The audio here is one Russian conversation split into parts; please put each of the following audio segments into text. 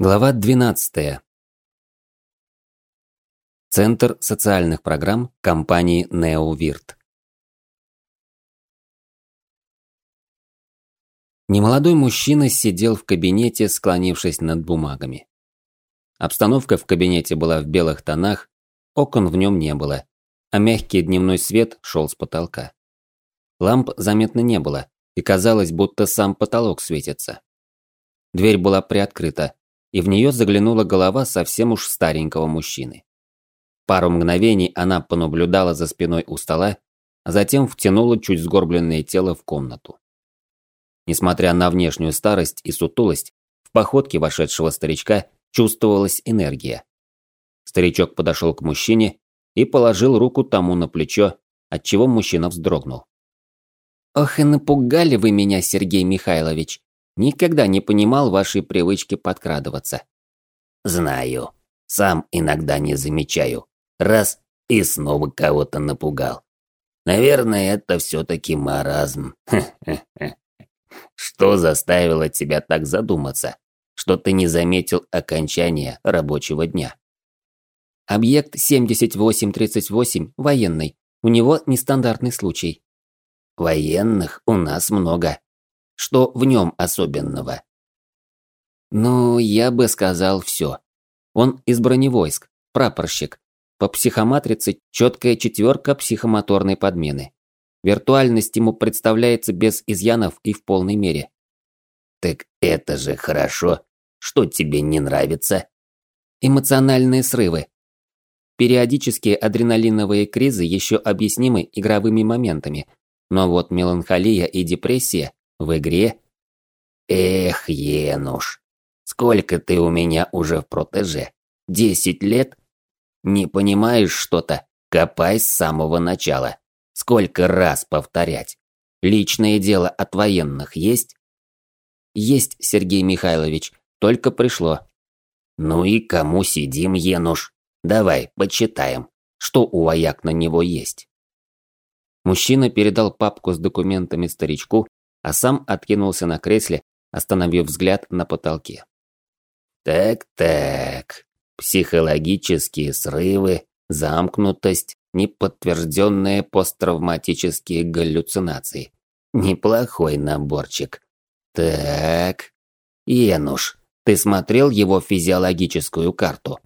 Глава 12. Центр социальных программ компании NeoVirt. Немолодой мужчина сидел в кабинете, склонившись над бумагами. Обстановка в кабинете была в белых тонах, окон в нем не было, а мягкий дневной свет шел с потолка. Ламп заметно не было, и казалось, будто сам потолок светится. Дверь была приоткрыта, и в нее заглянула голова совсем уж старенького мужчины. Пару мгновений она понаблюдала за спиной у стола, а затем втянула чуть сгорбленное тело в комнату. Несмотря на внешнюю старость и сутулость, в походке вошедшего старичка чувствовалась энергия. Старичок подошел к мужчине и положил руку тому на плечо, отчего мужчина вздрогнул. «Ох и напугали вы меня, Сергей Михайлович!» Никогда не понимал вашей привычки подкрадываться. Знаю. Сам иногда не замечаю. Раз и снова кого-то напугал. Наверное, это все-таки маразм. Что заставило тебя так задуматься? Что ты не заметил окончания рабочего дня? Объект 7838 военный. У него нестандартный случай. Военных у нас много. Что в нем особенного? Ну, я бы сказал все. Он из броневойск, прапорщик. По психоматрице четкая четверка психомоторной подмены. Виртуальность ему представляется без изъянов и в полной мере. Так это же хорошо. Что тебе не нравится? Эмоциональные срывы. Периодические адреналиновые кризы еще объяснимы игровыми моментами, но вот меланхолия и депрессия в игре? Эх, Енуш, сколько ты у меня уже в протеже? Десять лет? Не понимаешь что-то? Копай с самого начала. Сколько раз повторять? Личное дело от военных есть? Есть, Сергей Михайлович, только пришло. Ну и кому сидим, Енуш? Давай, почитаем, что у вояк на него есть. Мужчина передал папку с документами старичку, а сам откинулся на кресле, остановив взгляд на потолке. Так-так, психологические срывы, замкнутость, неподтвержденные посттравматические галлюцинации. Неплохой наборчик. Так, Енуш, ты смотрел его физиологическую карту?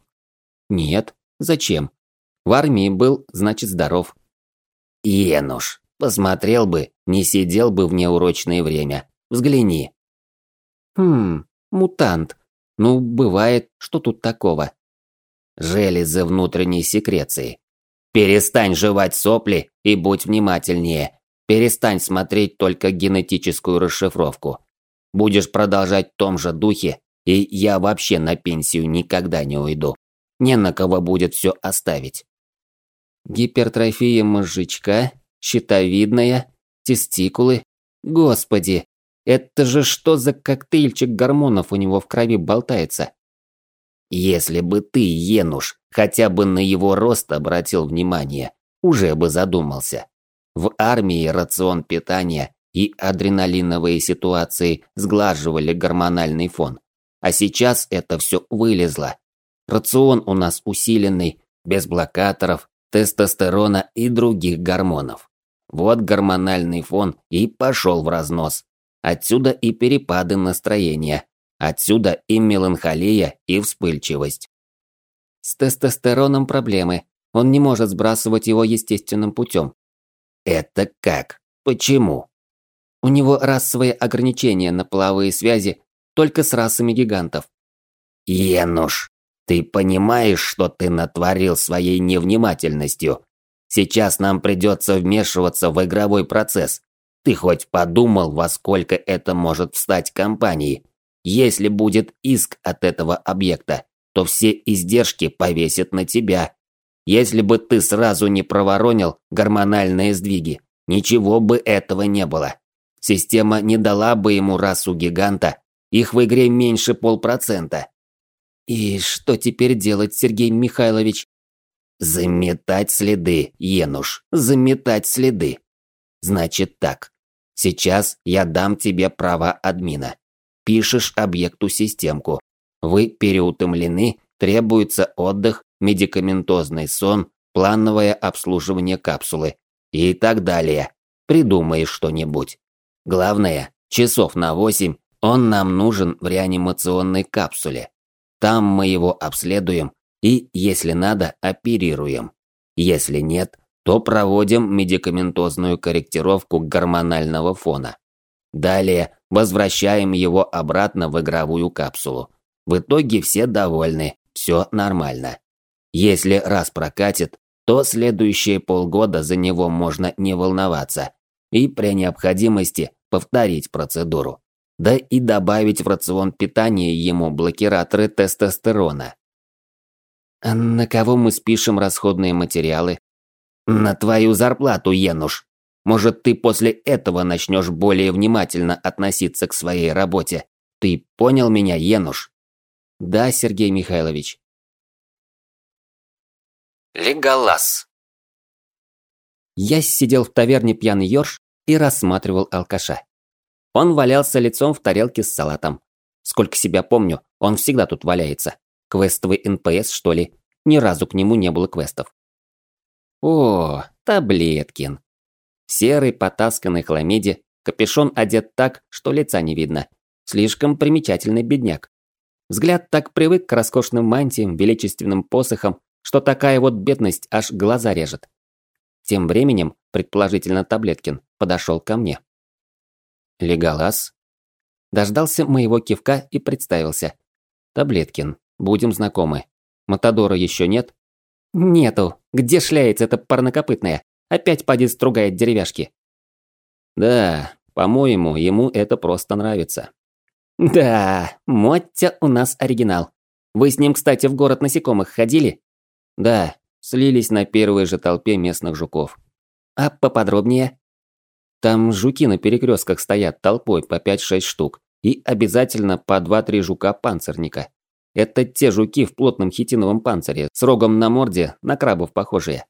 Нет, зачем? В армии был, значит здоров. Енуш, Посмотрел бы, не сидел бы в неурочное время. Взгляни. Хм, мутант. Ну, бывает, что тут такого? Железы внутренней секреции. Перестань жевать сопли и будь внимательнее. Перестань смотреть только генетическую расшифровку. Будешь продолжать в том же духе, и я вообще на пенсию никогда не уйду. Не на кого будет все оставить. Гипертрофия мозжечка щитовидная, тестикулы. Господи, это же что за коктейльчик гормонов у него в крови болтается? Если бы ты, Енуш, хотя бы на его рост обратил внимание, уже бы задумался. В армии рацион питания и адреналиновые ситуации сглаживали гормональный фон. А сейчас это все вылезло. Рацион у нас усиленный, без блокаторов, тестостерона и других гормонов. Вот гормональный фон и пошел в разнос. Отсюда и перепады настроения. Отсюда и меланхолия, и вспыльчивость. С тестостероном проблемы. Он не может сбрасывать его естественным путем. Это как? Почему? У него расовые ограничения на половые связи только с расами гигантов. Енуш, ты понимаешь, что ты натворил своей невнимательностью? Сейчас нам придется вмешиваться в игровой процесс. Ты хоть подумал, во сколько это может встать компании? Если будет иск от этого объекта, то все издержки повесят на тебя. Если бы ты сразу не проворонил гормональные сдвиги, ничего бы этого не было. Система не дала бы ему расу гиганта, их в игре меньше полпроцента. И что теперь делать, Сергей Михайлович? Заметать следы, Енуш, заметать следы. Значит так. Сейчас я дам тебе право админа. Пишешь объекту системку. Вы переутомлены, требуется отдых, медикаментозный сон, плановое обслуживание капсулы и так далее. Придумай что-нибудь. Главное, часов на восемь он нам нужен в реанимационной капсуле. Там мы его обследуем и, если надо, оперируем. Если нет, то проводим медикаментозную корректировку гормонального фона. Далее возвращаем его обратно в игровую капсулу. В итоге все довольны, все нормально. Если раз прокатит, то следующие полгода за него можно не волноваться и при необходимости повторить процедуру. Да и добавить в рацион питания ему блокираторы тестостерона. А на кого мы спишем расходные материалы? На твою зарплату, Енуш. Может, ты после этого начнешь более внимательно относиться к своей работе. Ты понял меня, Енуш? Да, Сергей Михайлович. Леголас. Я сидел в таверне пьяный ёрш и рассматривал алкаша. Он валялся лицом в тарелке с салатом. Сколько себя помню, он всегда тут валяется. Квестовый НПС, что ли? Ни разу к нему не было квестов. О, Таблеткин. В серой потасканной хламиде, капюшон одет так, что лица не видно. Слишком примечательный бедняк. Взгляд так привык к роскошным мантиям, величественным посохам, что такая вот бедность аж глаза режет. Тем временем, предположительно Таблеткин, подошел ко мне. Леголас. Дождался моего кивка и представился. Таблеткин, будем знакомы. Матадора еще нет? Нету. Где шляется эта парнокопытная? Опять поди стругает деревяшки. Да, по-моему, ему это просто нравится. Да, Моття у нас оригинал. Вы с ним, кстати, в город насекомых ходили? Да, слились на первой же толпе местных жуков. А поподробнее? Там жуки на перекрестках стоят толпой по 5-6 штук. И обязательно по 2-3 жука-панцирника. Это те жуки в плотном хитиновом панцире, с рогом на морде, на крабов похожие.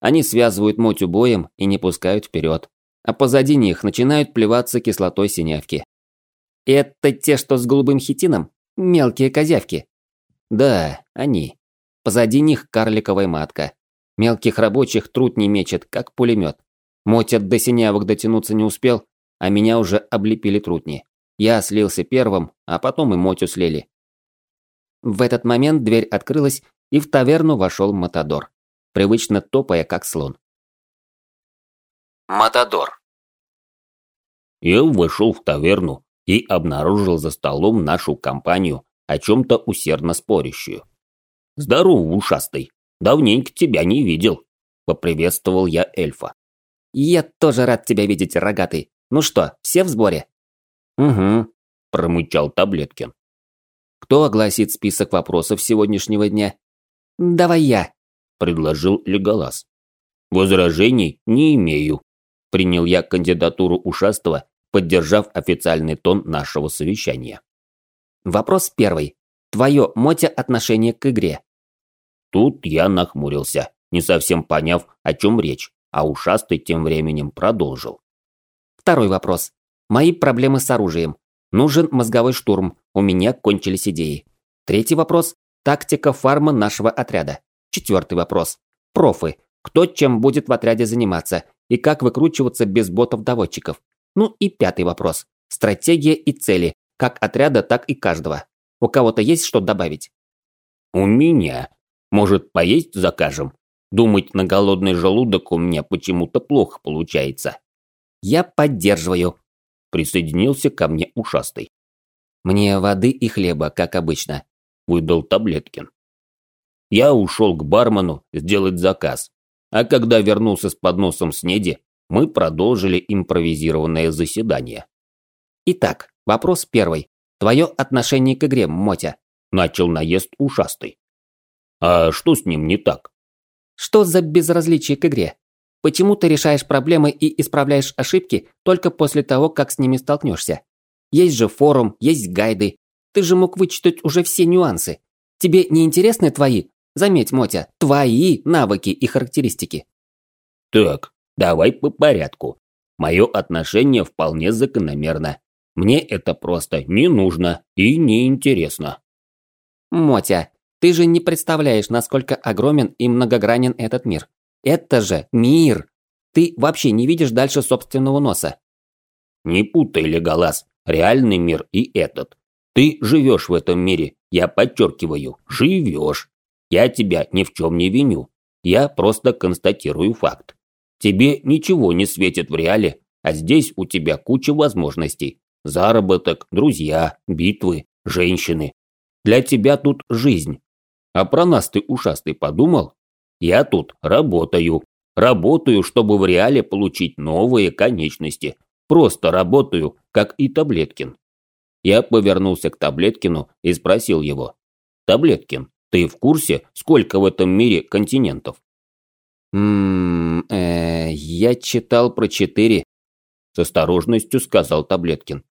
Они связывают мотю боем и не пускают вперед. А позади них начинают плеваться кислотой синявки. Это те, что с голубым хитином? Мелкие козявки? Да, они. Позади них карликовая матка. Мелких рабочих труд не мечет, как пулемет. Мотят до синявок дотянуться не успел, а меня уже облепили трутни. Я слился первым, а потом и Мотю слили. В этот момент дверь открылась, и в таверну вошел Матадор, привычно топая, как слон. Матадор. Я вошел в таверну и обнаружил за столом нашу компанию, о чем-то усердно спорящую. «Здорово, ушастый! Давненько тебя не видел!» – поприветствовал я эльфа. «Я тоже рад тебя видеть, рогатый. Ну что, все в сборе?» «Угу», – промычал Таблеткин. «Кто огласит список вопросов сегодняшнего дня?» «Давай я», – предложил Леголас. «Возражений не имею», – принял я кандидатуру ушастого, поддержав официальный тон нашего совещания. Вопрос первый. Твое, Мотя, отношение к игре. Тут я нахмурился, не совсем поняв, о чем речь, а ушастый тем временем продолжил. Второй вопрос. Мои проблемы с оружием. Нужен мозговой штурм, у меня кончились идеи. Третий вопрос. Тактика фарма нашего отряда. Четвертый вопрос. Профы. Кто чем будет в отряде заниматься и как выкручиваться без ботов-доводчиков. Ну и пятый вопрос. Стратегия и цели, как отряда, так и каждого. У кого-то есть что добавить? У меня. Может, поесть закажем? Думать на голодный желудок у меня почему-то плохо получается. Я поддерживаю. Присоединился ко мне ушастый. Мне воды и хлеба, как обычно. Выдал Таблеткин. Я ушел к бармену сделать заказ. А когда вернулся с подносом снеди, мы продолжили импровизированное заседание. Итак, вопрос первый. Твое отношение к игре, Мотя. Начал наезд ушастый. А что с ним не так? Что за безразличие к игре? Почему ты решаешь проблемы и исправляешь ошибки только после того, как с ними столкнешься? Есть же форум, есть гайды. Ты же мог вычитать уже все нюансы. Тебе не интересны твои, заметь, Мотя, твои навыки и характеристики? Так, давай по порядку. Мое отношение вполне закономерно. Мне это просто не нужно и не интересно. Мотя, ты же не представляешь, насколько огромен и многогранен этот мир. Это же мир! Ты вообще не видишь дальше собственного носа. Не путай, Леголас, реальный мир и этот. Ты живешь в этом мире, я подчеркиваю, живешь. Я тебя ни в чем не виню. Я просто констатирую факт. Тебе ничего не светит в реале, а здесь у тебя куча возможностей. Заработок, друзья, битвы, женщины. Для тебя тут жизнь. А про нас ты, ушастый, подумал? Я тут работаю. Работаю, чтобы в реале получить новые конечности. Просто работаю, как и Таблеткин. Я повернулся к Таблеткину и спросил его. Таблеткин, ты в курсе, сколько в этом мире континентов? Ммм, э, я читал про четыре. С осторожностью сказал Таблеткин.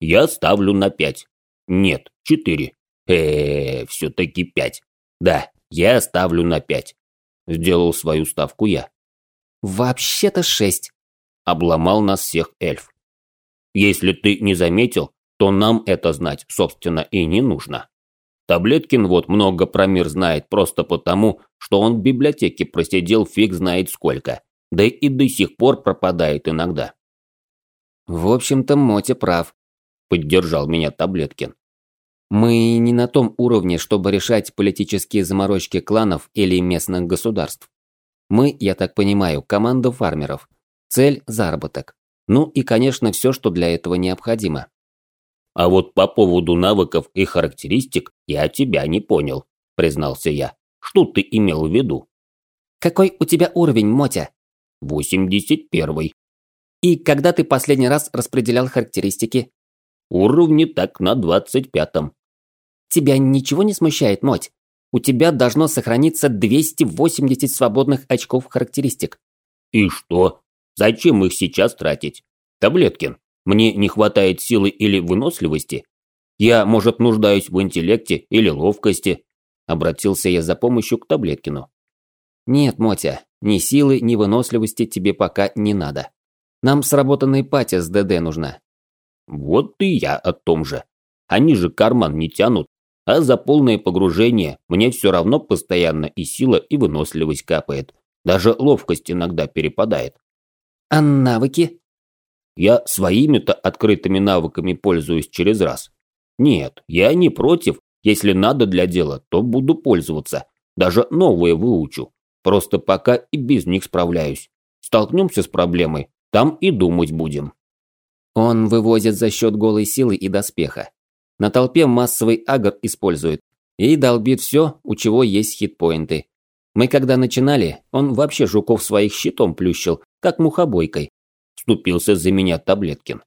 Я ставлю на пять. Нет, четыре. Э, все-таки пять. Да, я ставлю на пять. Сделал свою ставку я. Вообще-то шесть. Обломал нас всех эльф. Если ты не заметил, то нам это знать, собственно, и не нужно. Таблеткин вот много про мир знает просто потому, что он в библиотеке просидел фиг знает сколько, да и до сих пор пропадает иногда. В общем-то, Мотя прав, поддержал меня Таблеткин. Мы не на том уровне, чтобы решать политические заморочки кланов или местных государств. Мы, я так понимаю, команда фармеров. Цель – заработок. Ну и, конечно, все, что для этого необходимо. А вот по поводу навыков и характеристик я тебя не понял, признался я. Что ты имел в виду? Какой у тебя уровень, Мотя? 81. И когда ты последний раз распределял характеристики? Уровни так на 25-м. Тебя ничего не смущает, Моть? У тебя должно сохраниться 280 свободных очков характеристик. И что? Зачем их сейчас тратить? Таблеткин, мне не хватает силы или выносливости? Я, может, нуждаюсь в интеллекте или ловкости?» Обратился я за помощью к Таблеткину. «Нет, Мотя, ни силы, ни выносливости тебе пока не надо. Нам сработанная патя с ДД нужна». «Вот и я о том же. Они же карман не тянут, а за полное погружение мне все равно постоянно и сила, и выносливость капает. Даже ловкость иногда перепадает. А навыки? Я своими-то открытыми навыками пользуюсь через раз. Нет, я не против. Если надо для дела, то буду пользоваться. Даже новые выучу. Просто пока и без них справляюсь. Столкнемся с проблемой, там и думать будем. Он вывозит за счет голой силы и доспеха. На толпе массовый агр использует. И долбит все, у чего есть хитпоинты. Мы когда начинали, он вообще жуков своих щитом плющил, как мухобойкой. Вступился за меня Таблеткин.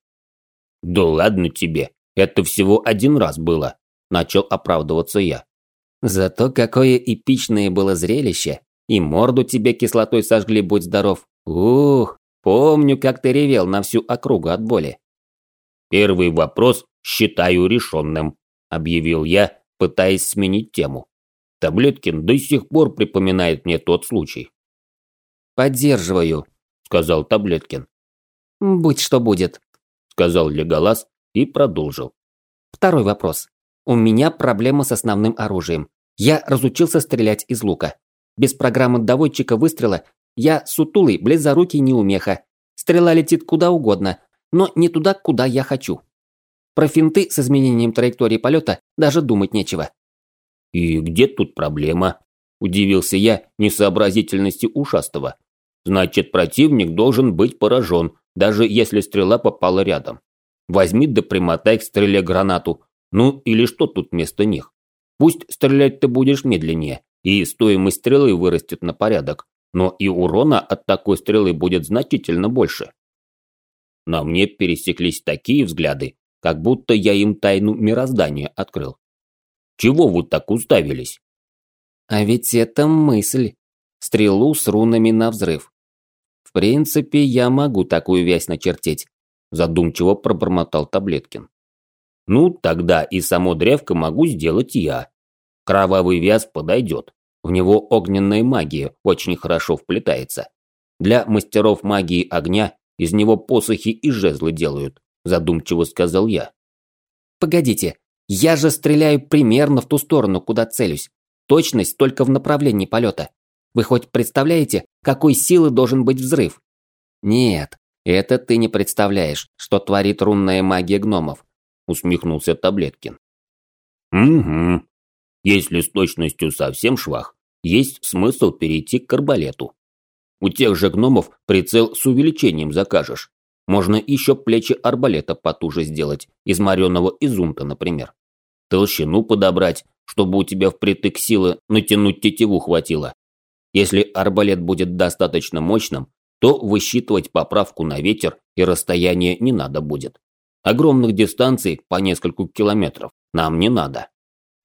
Да ладно тебе, это всего один раз было. Начал оправдываться я. Зато какое эпичное было зрелище. И морду тебе кислотой сожгли, будь здоров. Ух, помню, как ты ревел на всю округу от боли. Первый вопрос считаю решенным, объявил я, пытаясь сменить тему. Таблеткин до сих пор припоминает мне тот случай. «Поддерживаю», – сказал Таблеткин. «Будь что будет», – сказал Леголас и продолжил. «Второй вопрос. У меня проблема с основным оружием. Я разучился стрелять из лука. Без программы доводчика выстрела я сутулый, близорукий неумеха. Стрела летит куда угодно, но не туда, куда я хочу. Про финты с изменением траектории полета даже думать нечего. «И где тут проблема?» – удивился я несообразительности ушастого. «Значит, противник должен быть поражен, даже если стрела попала рядом. Возьми да примотай к стреле гранату, ну или что тут вместо них. Пусть стрелять ты будешь медленнее, и стоимость стрелы вырастет на порядок, но и урона от такой стрелы будет значительно больше». На мне пересеклись такие взгляды, как будто я им тайну мироздания открыл. Чего вы так уставились? А ведь это мысль. Стрелу с рунами на взрыв. В принципе, я могу такую вязь начертить. Задумчиво пробормотал Таблеткин. Ну, тогда и само древко могу сделать я. Кровавый вяз подойдет. В него огненная магия очень хорошо вплетается. Для мастеров магии огня из него посохи и жезлы делают, задумчиво сказал я. Погодите, Я же стреляю примерно в ту сторону, куда целюсь. Точность только в направлении полета. Вы хоть представляете, какой силы должен быть взрыв? Нет, это ты не представляешь, что творит рунная магия гномов, усмехнулся Таблеткин. Угу. Если с точностью совсем швах, есть смысл перейти к арбалету. У тех же гномов прицел с увеличением закажешь. Можно еще плечи арбалета потуже сделать, из мореного изумта, например. Толщину подобрать, чтобы у тебя впритык силы натянуть тетиву хватило. Если арбалет будет достаточно мощным, то высчитывать поправку на ветер и расстояние не надо будет. Огромных дистанций по нескольку километров нам не надо.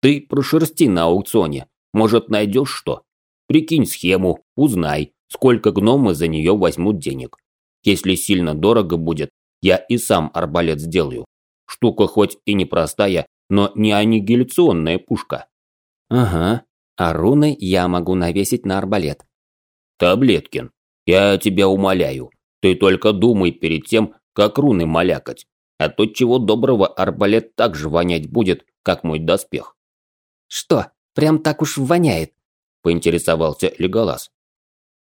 Ты прошерсти на аукционе, может найдешь что? Прикинь схему, узнай, сколько гномы за нее возьмут денег. Если сильно дорого будет, я и сам арбалет сделаю. Штука хоть и непростая, но не аннигиляционная пушка. Ага, а руны я могу навесить на арбалет. Таблеткин, я тебя умоляю, ты только думай перед тем, как руны малякать, а то чего доброго арбалет так же вонять будет, как мой доспех. Что, прям так уж воняет? Поинтересовался Леголас.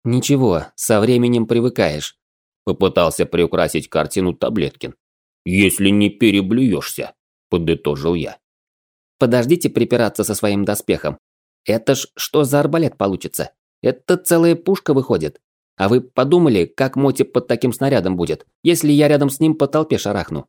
Ничего, со временем привыкаешь. Попытался приукрасить картину Таблеткин. Если не переблюешься, подытожил я. Подождите припираться со своим доспехом. Это ж что за арбалет получится? Это целая пушка выходит. А вы подумали, как Моти под таким снарядом будет, если я рядом с ним по толпе шарахну?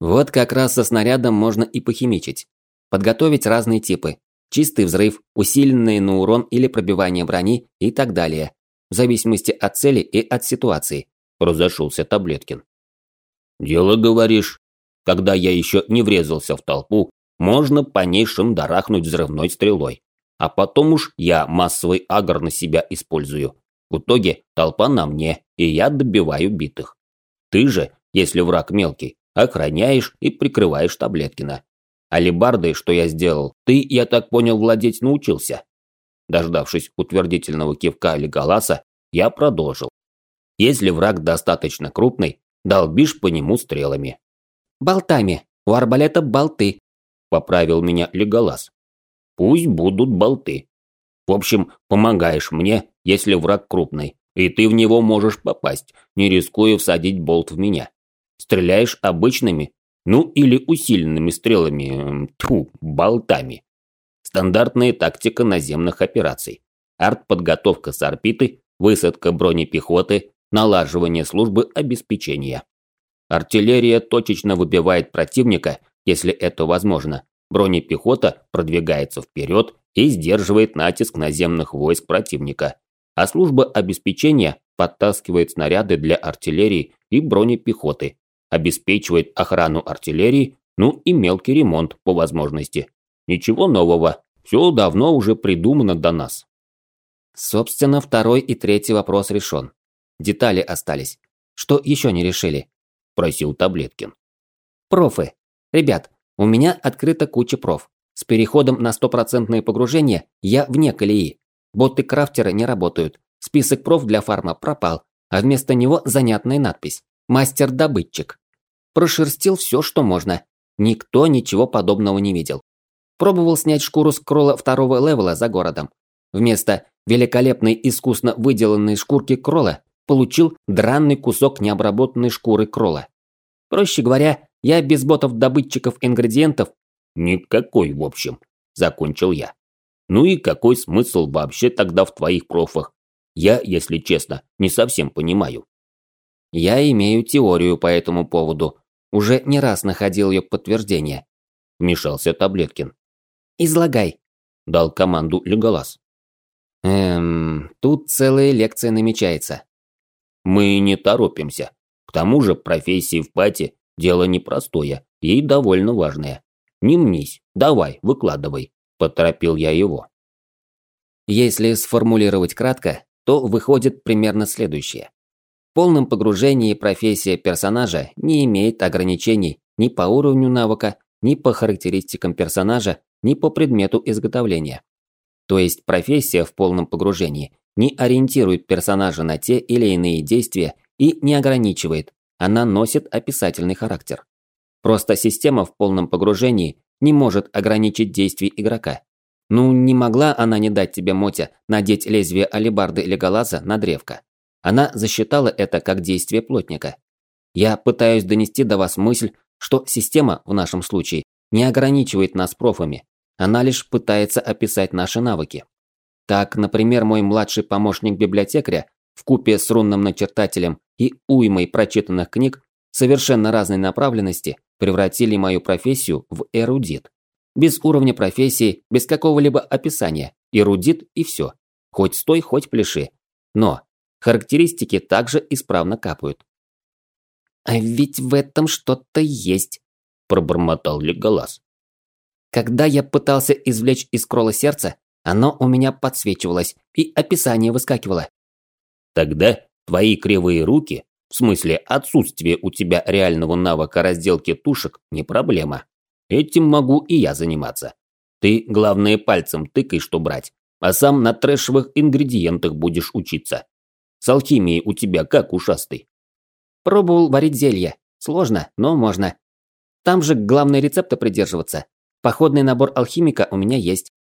Вот как раз со снарядом можно и похимичить. Подготовить разные типы. Чистый взрыв, усиленный на урон или пробивание брони и так далее. В зависимости от цели и от ситуации. Разошелся Таблеткин. Дело говоришь. Когда я еще не врезался в толпу, можно по ней шандарахнуть взрывной стрелой. А потом уж я массовый агр на себя использую. В итоге толпа на мне, и я добиваю битых. Ты же, если враг мелкий, охраняешь и прикрываешь Таблеткина. Алибардой, что я сделал, ты, я так понял, владеть научился. Дождавшись утвердительного кивка Леголаса, я продолжил. Если враг достаточно крупный, долбишь по нему стрелами. «Болтами. У арбалета болты», – поправил меня Леголас. «Пусть будут болты. В общем, помогаешь мне, если враг крупный, и ты в него можешь попасть, не рискуя всадить болт в меня. Стреляешь обычными, ну или усиленными стрелами, тьфу, болтами. Стандартная тактика наземных операций. Артподготовка с орбиты, высадка бронепехоты, налаживание службы обеспечения. Артиллерия точечно выбивает противника, если это возможно. Бронепехота продвигается вперед и сдерживает натиск наземных войск противника, а служба обеспечения подтаскивает снаряды для артиллерии и бронепехоты, обеспечивает охрану артиллерии, ну и мелкий ремонт по возможности. Ничего нового, все давно уже придумано до нас. Собственно, второй и третий вопрос решен. Детали остались. Что еще не решили? Просил Таблеткин. Профы. Ребят, у меня открыта куча проф. С переходом на стопроцентное погружение я вне колеи. Боты крафтера не работают. Список проф для фарма пропал, а вместо него занятная надпись «Мастер-добытчик». Прошерстил все, что можно. Никто ничего подобного не видел. Пробовал снять шкуру скролла второго левела за городом. Вместо великолепной искусно выделанной шкурки кролла получил дранный кусок необработанной шкуры кролла. Проще говоря, я без ботов-добытчиков ингредиентов Никакой, в общем, закончил я. Ну и какой смысл вообще тогда в твоих профах? Я, если честно, не совсем понимаю. Я имею теорию по этому поводу. Уже не раз находил ее подтверждение. Вмешался Таблеткин. Излагай. Дал команду Леголас. Эм, тут целая лекция намечается. Мы не торопимся. К тому же профессии в пати – дело непростое и довольно важное. Не мнись, давай, выкладывай, поторопил я его. Если сформулировать кратко, то выходит примерно следующее. В полном погружении профессия персонажа не имеет ограничений ни по уровню навыка, ни по характеристикам персонажа, ни по предмету изготовления. То есть профессия в полном погружении не ориентирует персонажа на те или иные действия и не ограничивает, она носит описательный характер. Просто система в полном погружении не может ограничить действий игрока. Ну, не могла она не дать тебе, Мотя, надеть лезвие алебарды или галаза на древко. Она засчитала это как действие плотника. Я пытаюсь донести до вас мысль, что система, в нашем случае, не ограничивает нас профами. Она лишь пытается описать наши навыки. Так, например, мой младший помощник библиотекаря в купе с рунным начертателем и уймой прочитанных книг совершенно разной направленности превратили мою профессию в эрудит. Без уровня профессии, без какого-либо описания. Эрудит и все. Хоть стой, хоть пляши. Но характеристики также исправно капают. «А ведь в этом что-то есть», – пробормотал Леголас. «Когда я пытался извлечь из крола сердца, оно у меня подсвечивалось, и описание выскакивало. Тогда твои кривые руки, в смысле отсутствие у тебя реального навыка разделки тушек, не проблема. Этим могу и я заниматься. Ты, главное, пальцем тыкай, что брать, а сам на трэшевых ингредиентах будешь учиться. С алхимией у тебя как ушастый? Пробовал варить зелье. Сложно, но можно. Там же главные рецепты придерживаться. Походный набор алхимика у меня есть.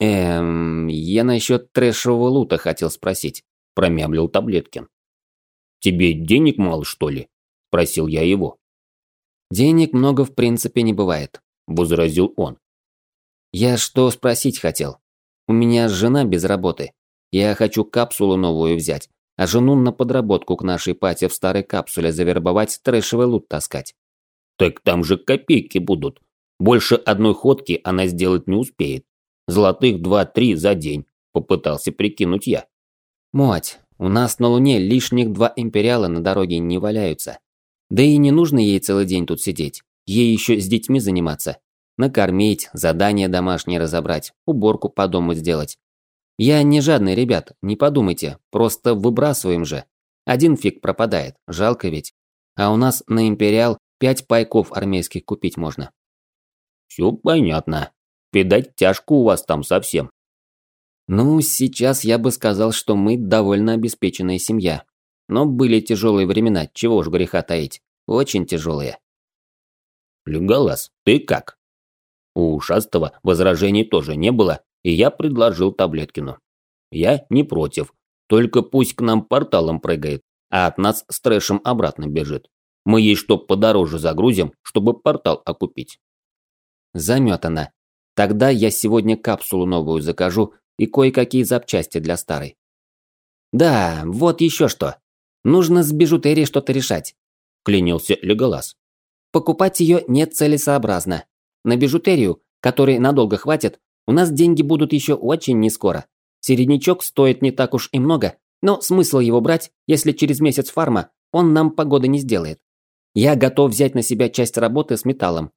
Эм, я насчет трэшевого лута хотел спросить промямлил Таблеткин. «Тебе денег мало, что ли?» – спросил я его. «Денег много в принципе не бывает», – возразил он. «Я что спросить хотел? У меня жена без работы. Я хочу капсулу новую взять, а жену на подработку к нашей пате в старой капсуле завербовать, трэшевый лут таскать». «Так там же копейки будут. Больше одной ходки она сделать не успеет. Золотых два-три за день», – попытался прикинуть я. Мать, у нас на Луне лишних два империала на дороге не валяются. Да и не нужно ей целый день тут сидеть. Ей еще с детьми заниматься. Накормить, задания домашние разобрать, уборку по дому сделать. Я не жадный, ребят, не подумайте, просто выбрасываем же. Один фиг пропадает, жалко ведь. А у нас на империал пять пайков армейских купить можно. Все понятно. Педать тяжко у вас там совсем. Ну, сейчас я бы сказал, что мы довольно обеспеченная семья. Но были тяжелые времена, чего уж греха таить. Очень тяжелые. Люгалас, ты как? У ушастого возражений тоже не было, и я предложил Таблеткину. Я не против, только пусть к нам порталом прыгает, а от нас с трэшем обратно бежит. Мы ей что подороже загрузим, чтобы портал окупить. Заметано. Тогда я сегодня капсулу новую закажу и кое-какие запчасти для старой. Да, вот еще что. Нужно с бижутерией что-то решать. Клянился Леголас. Покупать ее нет целесообразно. На бижутерию, которой надолго хватит, у нас деньги будут еще очень не скоро. Середнячок стоит не так уж и много, но смысл его брать, если через месяц фарма он нам погоды не сделает. Я готов взять на себя часть работы с металлом.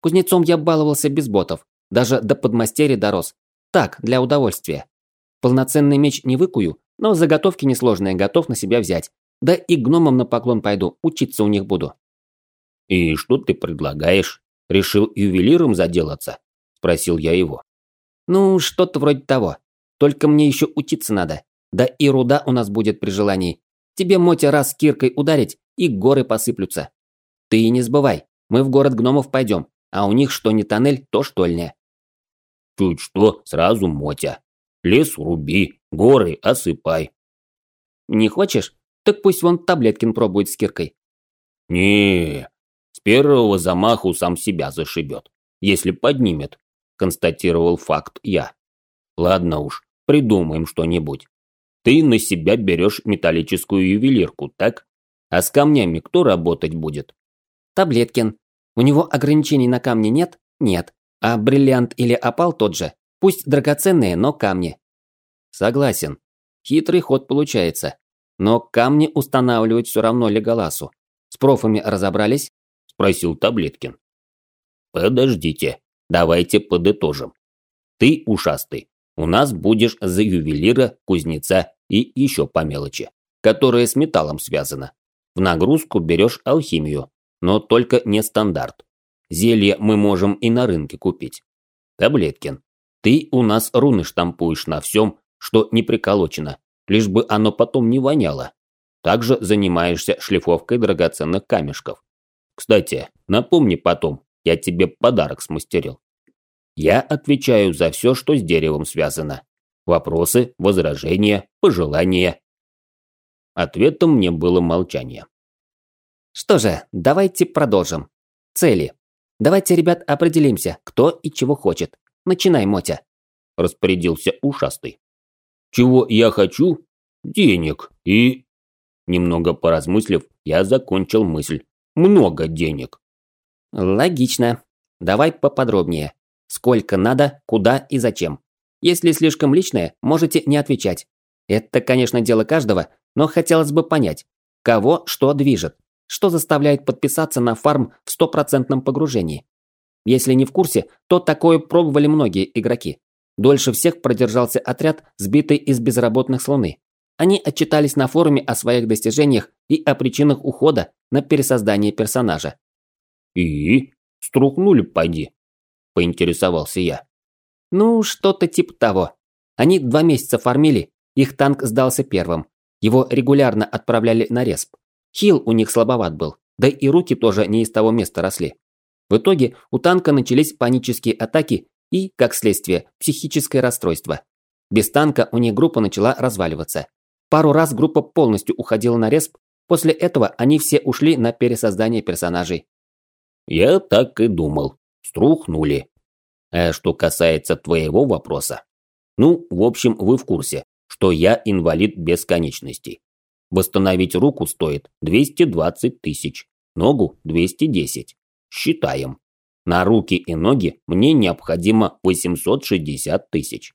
Кузнецом я баловался без ботов, даже до подмастерья дорос, так, для удовольствия. Полноценный меч не выкую, но заготовки несложные готов на себя взять. Да и гномам на поклон пойду, учиться у них буду. «И что ты предлагаешь? Решил ювелиром заделаться?» – спросил я его. «Ну, что-то вроде того. Только мне еще учиться надо. Да и руда у нас будет при желании. Тебе, Мотя, раз киркой ударить, и горы посыплются. Ты и не забывай, мы в город гномов пойдем, а у них что не тоннель, то штольня. Чуть что, сразу Мотя. Лес руби, горы осыпай. Не хочешь? Так пусть вон Таблеткин пробует с киркой. не с первого замаху сам себя зашибет, если поднимет, констатировал факт я. Ладно уж, придумаем что-нибудь. Ты на себя берешь металлическую ювелирку, так? А с камнями кто работать будет? Таблеткин. У него ограничений на камни нет? Нет. А бриллиант или опал тот же, пусть драгоценные, но камни. Согласен. Хитрый ход получается. Но камни устанавливать все равно Леголасу. С профами разобрались? Спросил Таблеткин. Подождите, давайте подытожим. Ты, ушастый, у нас будешь за ювелира, кузнеца и еще по мелочи, которая с металлом связана. В нагрузку берешь алхимию, но только не стандарт. Зелье мы можем и на рынке купить. Таблеткин, ты у нас руны штампуешь на всем, что не приколочено, лишь бы оно потом не воняло. Также занимаешься шлифовкой драгоценных камешков. Кстати, напомни потом, я тебе подарок смастерил. Я отвечаю за все, что с деревом связано. Вопросы, возражения, пожелания. Ответом мне было молчание. Что же, давайте продолжим. Цели. Давайте, ребят, определимся, кто и чего хочет. Начинай, Мотя. Распорядился ушастый. Чего я хочу? Денег. И... Немного поразмыслив, я закончил мысль. Много денег. Логично. Давай поподробнее. Сколько надо, куда и зачем. Если слишком личное, можете не отвечать. Это, конечно, дело каждого, но хотелось бы понять, кого что движет, что заставляет подписаться на фарм в стопроцентном погружении. Если не в курсе, то такое пробовали многие игроки. Дольше всех продержался отряд, сбитый из безработных с Луны. Они отчитались на форуме о своих достижениях и о причинах ухода на пересоздание персонажа. «И? Струхнули, пойди?» – поинтересовался я. Ну, что-то типа того. Они два месяца фармили, их танк сдался первым. Его регулярно отправляли на респ. Хил у них слабоват был, да и руки тоже не из того места росли. В итоге у танка начались панические атаки и, как следствие, психическое расстройство. Без танка у них группа начала разваливаться. Пару раз группа полностью уходила на респ, после этого они все ушли на пересоздание персонажей. Я так и думал. Струхнули. А что касается твоего вопроса, ну, в общем, вы в курсе, что я инвалид бесконечностей. Восстановить руку стоит 220 тысяч, ногу 210. Считаем. На руки и ноги мне необходимо 860 тысяч.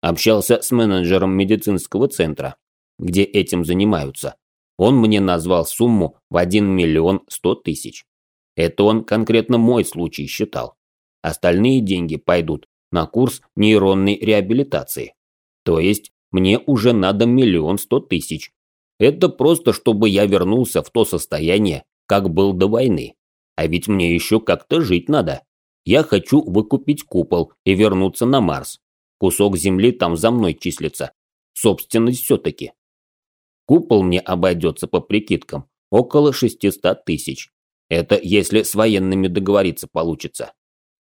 Общался с менеджером медицинского центра, где этим занимаются. Он мне назвал сумму в 1 миллион 100 тысяч. Это он конкретно мой случай считал. Остальные деньги пойдут на курс нейронной реабилитации. То есть мне уже надо миллион сто тысяч. Это просто, чтобы я вернулся в то состояние, как был до войны. А ведь мне еще как-то жить надо. Я хочу выкупить купол и вернуться на Марс. Кусок земли там за мной числится. Собственность все-таки. Купол мне обойдется по прикидкам около 600 тысяч. Это если с военными договориться получится.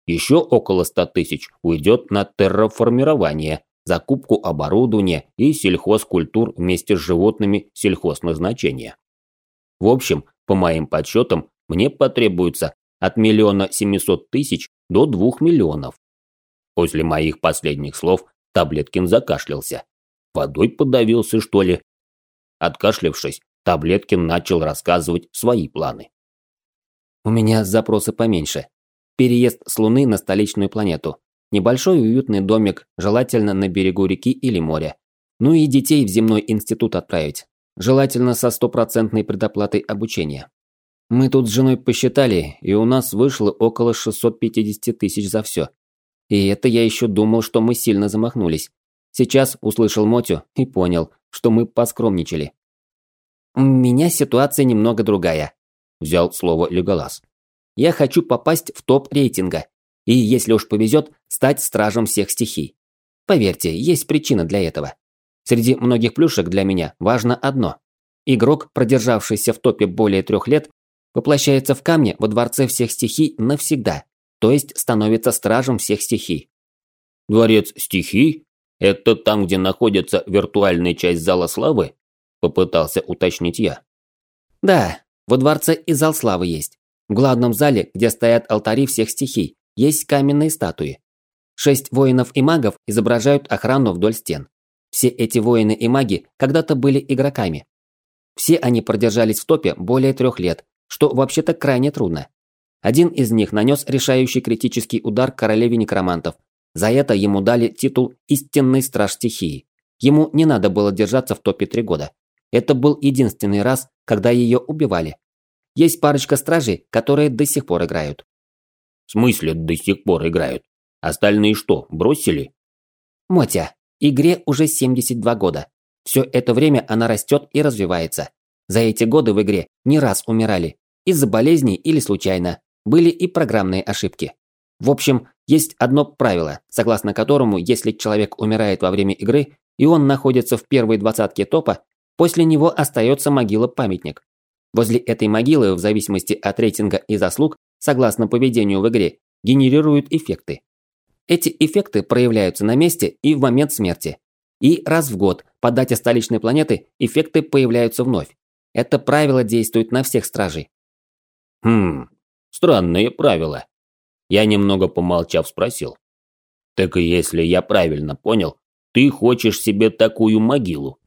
Еще около 100 тысяч уйдет на терраформирование, закупку оборудования и сельхозкультур вместе с животными сельхозназначения. В общем, по моим подсчетам, мне потребуется от миллиона семисот тысяч до двух миллионов. После моих последних слов Таблеткин закашлялся. Водой подавился, что ли? Откашлявшись, Таблеткин начал рассказывать свои планы. «У меня запросы поменьше», Переезд с Луны на столичную планету. Небольшой уютный домик, желательно на берегу реки или моря. Ну и детей в земной институт отправить. Желательно со стопроцентной предоплатой обучения. Мы тут с женой посчитали, и у нас вышло около 650 тысяч за все. И это я еще думал, что мы сильно замахнулись. Сейчас услышал Мотю и понял, что мы поскромничали. «У меня ситуация немного другая», – взял слово Леголас. Я хочу попасть в топ рейтинга. И, если уж повезет, стать стражем всех стихий. Поверьте, есть причина для этого. Среди многих плюшек для меня важно одно. Игрок, продержавшийся в топе более трех лет, воплощается в камне во дворце всех стихий навсегда, то есть становится стражем всех стихий. Дворец стихий? Это там, где находится виртуальная часть Зала Славы? Попытался уточнить я. Да, во дворце и Зал Славы есть. В главном зале, где стоят алтари всех стихий, есть каменные статуи. Шесть воинов и магов изображают охрану вдоль стен. Все эти воины и маги когда-то были игроками. Все они продержались в топе более трех лет, что вообще-то крайне трудно. Один из них нанес решающий критический удар королеве некромантов. За это ему дали титул «Истинный страж стихии». Ему не надо было держаться в топе три года. Это был единственный раз, когда ее убивали. Есть парочка стражей, которые до сих пор играют. В смысле до сих пор играют? Остальные что, бросили? Мотя, игре уже 72 года. Все это время она растет и развивается. За эти годы в игре не раз умирали. Из-за болезней или случайно. Были и программные ошибки. В общем, есть одно правило, согласно которому, если человек умирает во время игры, и он находится в первой двадцатке топа, после него остается могила-памятник. Возле этой могилы, в зависимости от рейтинга и заслуг, согласно поведению в игре, генерируют эффекты. Эти эффекты проявляются на месте и в момент смерти. И раз в год по дате столичной планеты эффекты появляются вновь. Это правило действует на всех стражей. Хм, странные правила. Я немного помолчав спросил. Так и если я правильно понял, ты хочешь себе такую могилу?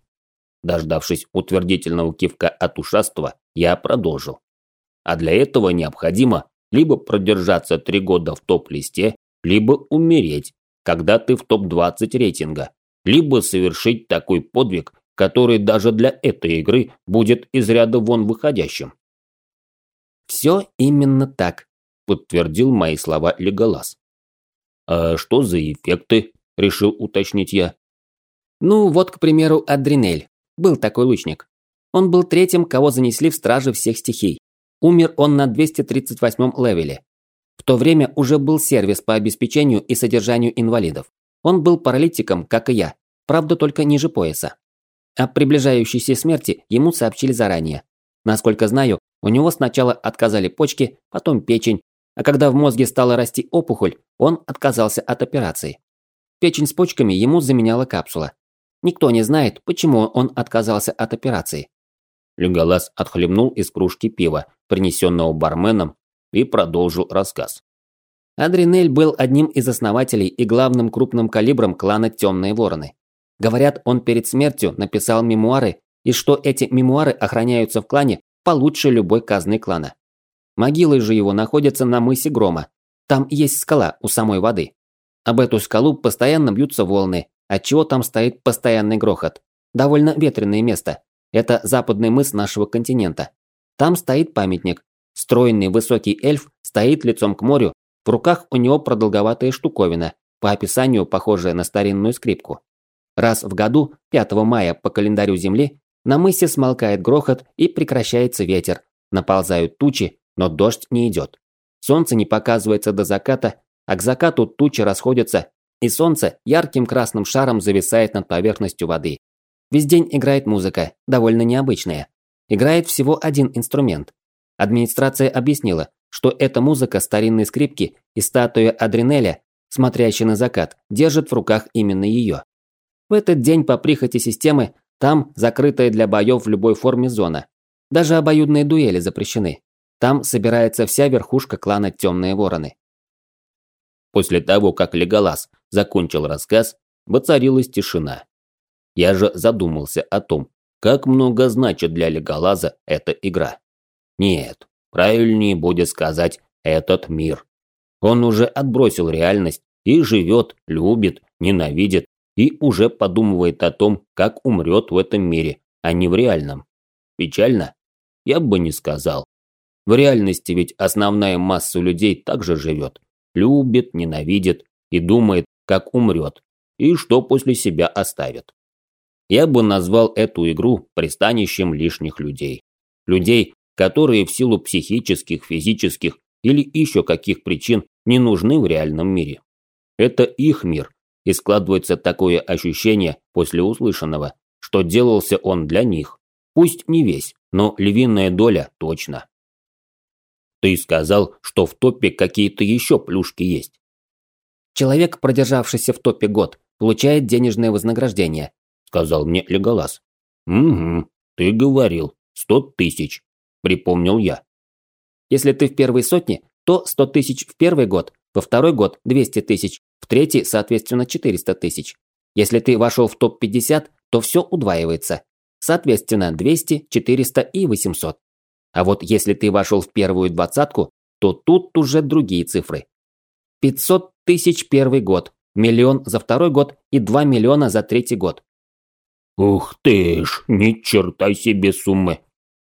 Дождавшись утвердительного кивка от ушастого, я продолжил. А для этого необходимо либо продержаться три года в топ-листе, либо умереть, когда ты в топ-20 рейтинга, либо совершить такой подвиг, который даже для этой игры будет из ряда вон выходящим. «Все именно так», – подтвердил мои слова Леголас. «А что за эффекты?» – решил уточнить я. «Ну, вот, к примеру, Адринель. Был такой лучник. Он был третьим, кого занесли в стражи всех стихий. Умер он на 238 левеле. В то время уже был сервис по обеспечению и содержанию инвалидов. Он был паралитиком, как и я, правда только ниже пояса. О приближающейся смерти ему сообщили заранее. Насколько знаю, у него сначала отказали почки, потом печень, а когда в мозге стала расти опухоль, он отказался от операции. Печень с почками ему заменяла капсула. Никто не знает, почему он отказался от операции. Люголас отхлебнул из кружки пива, принесенного барменом, и продолжил рассказ. Адринель был одним из основателей и главным крупным калибром клана Темные Вороны. Говорят, он перед смертью написал мемуары, и что эти мемуары охраняются в клане получше любой казны клана. Могилы же его находятся на мысе Грома. Там есть скала у самой воды. Об эту скалу постоянно бьются волны, отчего там стоит постоянный грохот. Довольно ветреное место. Это западный мыс нашего континента. Там стоит памятник. Стройный высокий эльф стоит лицом к морю, в руках у него продолговатая штуковина, по описанию похожая на старинную скрипку. Раз в году, 5 мая по календарю Земли, на мысе смолкает грохот и прекращается ветер. Наползают тучи, но дождь не идет. Солнце не показывается до заката, а к закату тучи расходятся, и солнце ярким красным шаром зависает над поверхностью воды. Весь день играет музыка, довольно необычная. Играет всего один инструмент. Администрация объяснила, что эта музыка старинной скрипки и статуя Адринеля, смотрящая на закат, держит в руках именно ее. В этот день по прихоти системы там закрытая для боев в любой форме зона. Даже обоюдные дуэли запрещены. Там собирается вся верхушка клана Темные Вороны. После того, как Леголас закончил рассказ, воцарилась тишина. Я же задумался о том, как много значит для Леголаза эта игра. Нет, правильнее будет сказать «этот мир». Он уже отбросил реальность и живет, любит, ненавидит и уже подумывает о том, как умрет в этом мире, а не в реальном. Печально? Я бы не сказал. В реальности ведь основная масса людей также живет. Любит, ненавидит и думает, как умрет, и что после себя оставит. Я бы назвал эту игру пристанищем лишних людей. Людей, которые в силу психических, физических или еще каких причин не нужны в реальном мире. Это их мир, и складывается такое ощущение после услышанного, что делался он для них. Пусть не весь, но львиная доля точно. Ты сказал, что в топе какие-то еще плюшки есть. Человек, продержавшийся в топе год, получает денежное вознаграждение, сказал мне Леголас. Угу, ты говорил, сто тысяч, припомнил я. Если ты в первой сотне, то сто тысяч в первый год, во второй год 200 тысяч, в третий, соответственно, 400 тысяч. Если ты вошел в топ-50, то все удваивается. Соответственно, 200, 400 и 800. А вот если ты вошел в первую двадцатку, то тут уже другие цифры. 500 тысяч первый год, миллион за второй год и 2 миллиона за третий год. Ух ты ж, ни черта себе суммы.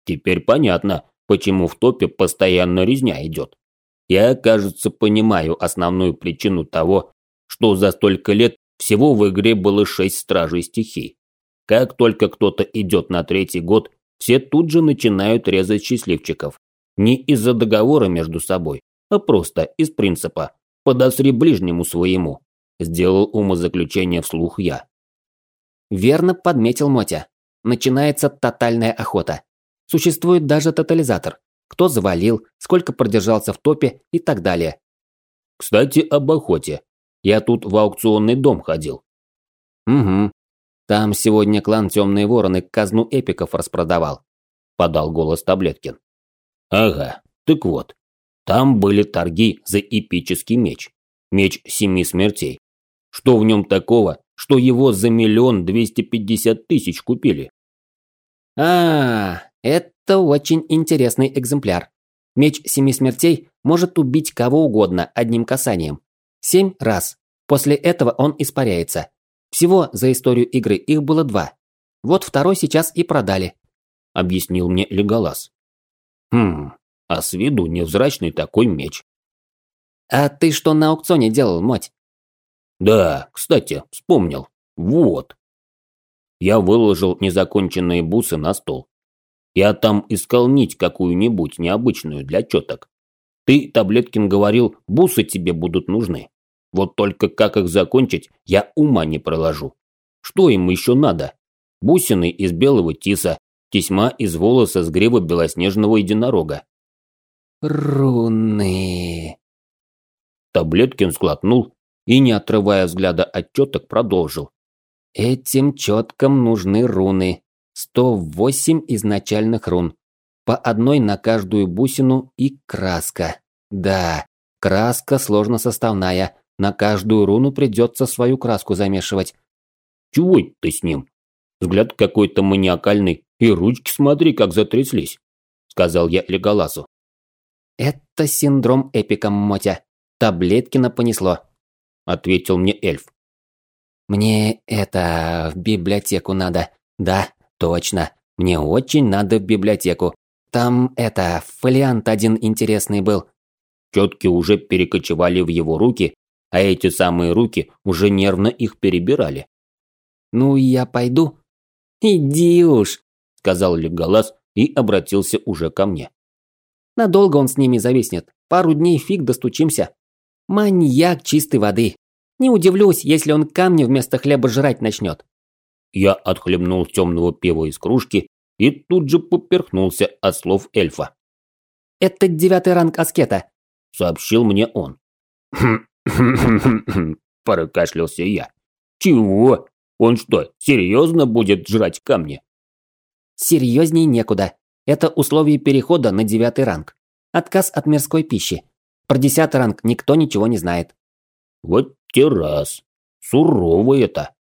Теперь понятно, почему в топе постоянно резня идет. Я, кажется, понимаю основную причину того, что за столько лет всего в игре было шесть стражей стихий. Как только кто-то идет на третий год, все тут же начинают резать счастливчиков. Не из-за договора между собой, а просто из принципа «подосри ближнему своему», сделал умозаключение вслух я. Верно подметил Мотя. Начинается тотальная охота. Существует даже тотализатор. кто завалил, сколько продержался в топе и так далее. Кстати, об охоте. Я тут в аукционный дом ходил. Угу. Там сегодня клан Темные Вороны казну эпиков распродавал. Подал голос Таблеткин. Ага, так вот. Там были торги за эпический меч. Меч семи смертей. Что в нем такого, что его за миллион двести пятьдесят тысяч купили? А, это очень интересный экземпляр. Меч семи смертей может убить кого угодно одним касанием. Семь раз. После этого он испаряется. Всего за историю игры их было два. Вот второй сейчас и продали. Объяснил мне Леголас. Хм, а с виду невзрачный такой меч. А ты что на аукционе делал, моть? Да, кстати, вспомнил. Вот. Я выложил незаконченные бусы на стол. Я там искал нить какую-нибудь необычную для четок. Ты, Таблеткин, говорил, бусы тебе будут нужны. Вот только как их закончить, я ума не проложу. Что им еще надо? Бусины из белого тиса, тесьма из волоса с гривы белоснежного единорога. Руны. Таблеткин сглотнул и, не отрывая взгляда от четок, продолжил. Этим четкам нужны руны. 108 изначальных рун. По одной на каждую бусину и краска. Да, краска сложно составная. На каждую руну придется свою краску замешивать. Чего ты с ним? Взгляд какой-то маниакальный, и ручки смотри, как затряслись, сказал я Леголасу. Это синдром эпика, Мотя. Таблеткина понесло, ответил мне эльф. Мне это в библиотеку надо. Да, точно. Мне очень надо в библиотеку. Там это фолиант один интересный был. Четки уже перекочевали в его руки, а эти самые руки уже нервно их перебирали. Ну я пойду. Иди уж, сказал Леголас и обратился уже ко мне. Надолго он с ними зависнет. Пару дней фиг достучимся. Маньяк чистой воды. Не удивлюсь, если он камни вместо хлеба жрать начнет. Я отхлебнул темного пива из кружки и тут же поперхнулся от слов эльфа. «Это девятый ранг аскета», — сообщил мне он. прокашлялся я. «Чего? Он что, серьезно будет жрать камни?» «Серьезней некуда. Это условие перехода на девятый ранг. Отказ от мирской пищи. Про десятый ранг никто ничего не знает. Вот те раз. Сурово это.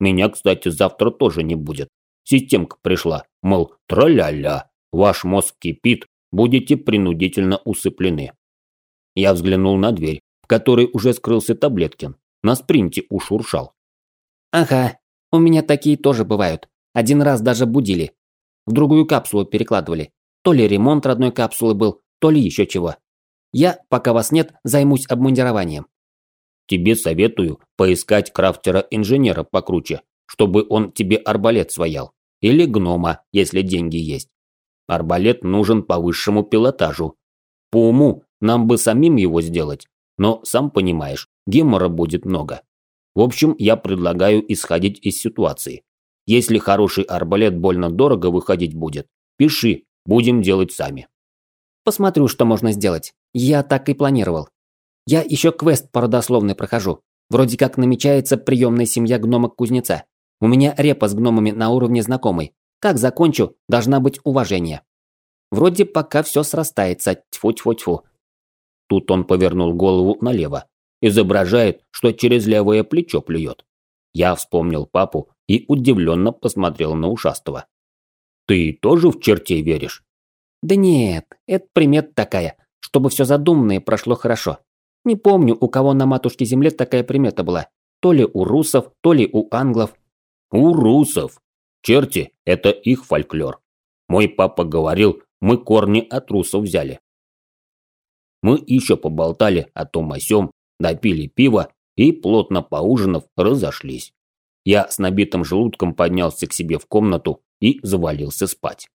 Меня, кстати, завтра тоже не будет. Системка пришла, мол, траля-ля, ваш мозг кипит, будете принудительно усыплены. Я взглянул на дверь, в которой уже скрылся Таблеткин. На спринте ушуршал. Ага, у меня такие тоже бывают. Один раз даже будили в другую капсулу перекладывали. То ли ремонт родной капсулы был, то ли еще чего. Я, пока вас нет, займусь обмундированием. Тебе советую поискать крафтера-инженера покруче, чтобы он тебе арбалет своял. Или гнома, если деньги есть. Арбалет нужен по высшему пилотажу. По уму нам бы самим его сделать, но, сам понимаешь, гемора будет много. В общем, я предлагаю исходить из ситуации. Если хороший арбалет больно дорого выходить будет, пиши, будем делать сами. Посмотрю, что можно сделать. Я так и планировал. Я еще квест по родословной прохожу. Вроде как намечается приемная семья гномок-кузнеца. У меня репа с гномами на уровне знакомой. Как закончу, должна быть уважение. Вроде пока все срастается, тьфу-тьфу-тьфу. Тут он повернул голову налево. Изображает, что через левое плечо плюет. Я вспомнил папу и удивленно посмотрел на ушастого. «Ты тоже в чертей веришь?» «Да нет, это примет такая, чтобы все задуманное прошло хорошо. Не помню, у кого на матушке земле такая примета была. То ли у русов, то ли у англов». «У русов. Черти – это их фольклор. Мой папа говорил, мы корни от русов взяли». Мы еще поболтали о том о сём, допили пиво и, плотно поужинав, разошлись. Я с набитым желудком поднялся к себе в комнату и завалился спать.